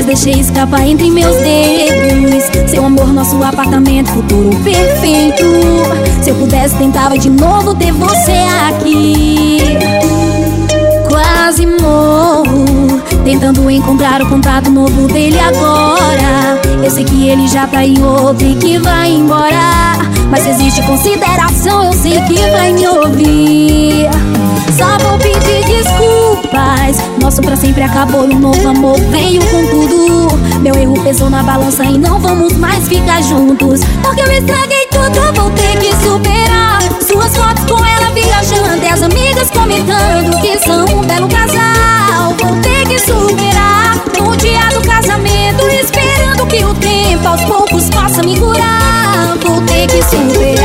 mas deixei escapar entre meus dedos. Seu amor, nosso apartamento, futuro perfeito. Se eu pudesse, tentava de novo ter você aqui. Quase morro, tentando encontrar o contato novo dele agora. Eu sei que ele já tá em outro e que vai embora. Mas existe consideração, eu sei que vai me ouvir. Nosso pra sempre acabou e um novo amor veio com tudo. Meu erro pesou na balança e não vamos mais ficar juntos. Porque eu estraguei tudo, vou ter que superar. Suas fotos com ela viajando e as amigas comentando que são um belo casal. Vou ter que superar no dia do casamento, esperando que o tempo aos poucos possa me curar. Vou ter que superar.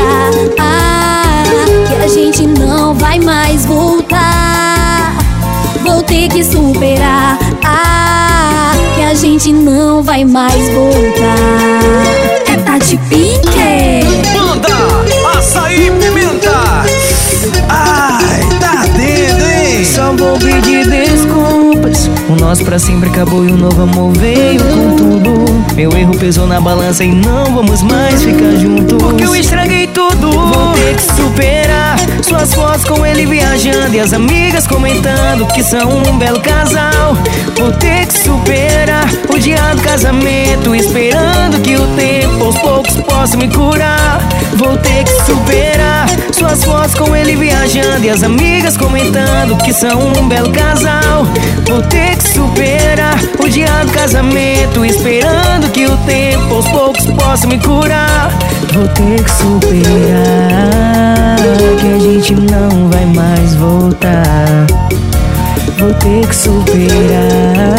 Ter que superar. Ah, que a gente não vai mais voltar. É Tati Pink. Manda açaí pimenta. Ai, tá dentro, hein? Só vou pedir desculpas. O nosso pra sempre acabou e o novo amor veio com tudo. Meu erro pesou na balança e não vamos mais ficar juntos. Porque eu estraguei tudo. Fotos com ele viajando e as amigas comentando que são um belo casal. Vou ter que superar o dia do casamento, esperando que o tempo aos poucos possa me curar. Vou ter que superar suas fotos com ele viajando e as amigas comentando que são um belo casal. Vou ter que superar o dia do casamento, esperando que o tempo aos poucos possa me curar. Vou ter que superar que a gente não vai mais voltar. Vou ter que superar